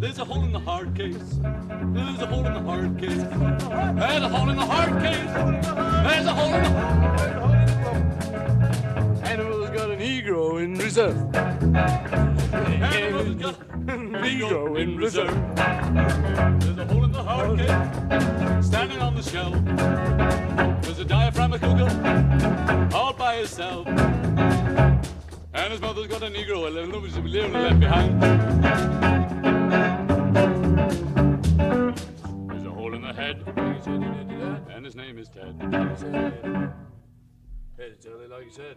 There's a hole in the hard case. There's a hole in the hard case. There's a hole in the hard case. There's a hole in the Animal's got a Negro in reserve. Animal's got Negro in reserve. There's a hole in the hard case. Standing on the shelf. There's a diaphragmatic cougar all by himself. And his mother's got a Negro and nobody's left behind. A hole in the head. And his name is Ted. Hey, Charlie, like you said.